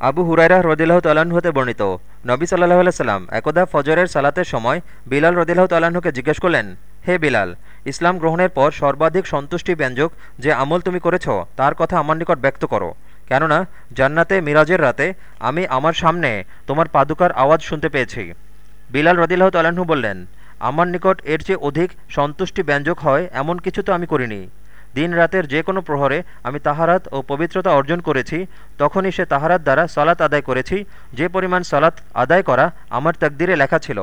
আবু হুরাইরা রদিল্লাহ তাল্লাহ্ন হতে বর্ণিত। নবী সাল্লাহ আলাইসাল্লাম একদা ফজরের সালাতের সময় বিলাল রদিল্লাহ তাল্লাহ্নকে জিজ্ঞেস করলেন, হে বিলাল, ইসলাম গ্রহণের পর সর্বাধিক সন্তুষ্টি ব্যঞ্জক যে আমল তুমি করেছ, তার কথা আমার নিকট ব্যক্ত করো। কেননা, জান্নাতে মিরাজের রাতে আমি আমার সামনে তোমার পাদুকার আওয়াজ শুনতে পেয়েছি। বিলাল রদিল্লাহ তাল্লাহ্ন বললেন, আমার নিকট এর চেয়ে অধিক সন্তুষ্টি ব্যঞ্জক হয় এমন কিছু তো আমি করিনি। দিন রাতের যে কোনো প্রহরে আমি তাহারাত ও পবিত্রতা অর্জন করেছি, তখনই সে তাহারাত দ্বারা সালাত আদায় করেছি, যে পরিমাণ সলাৎ আদায় করা আমার তাকদিরে লেখা ছিল।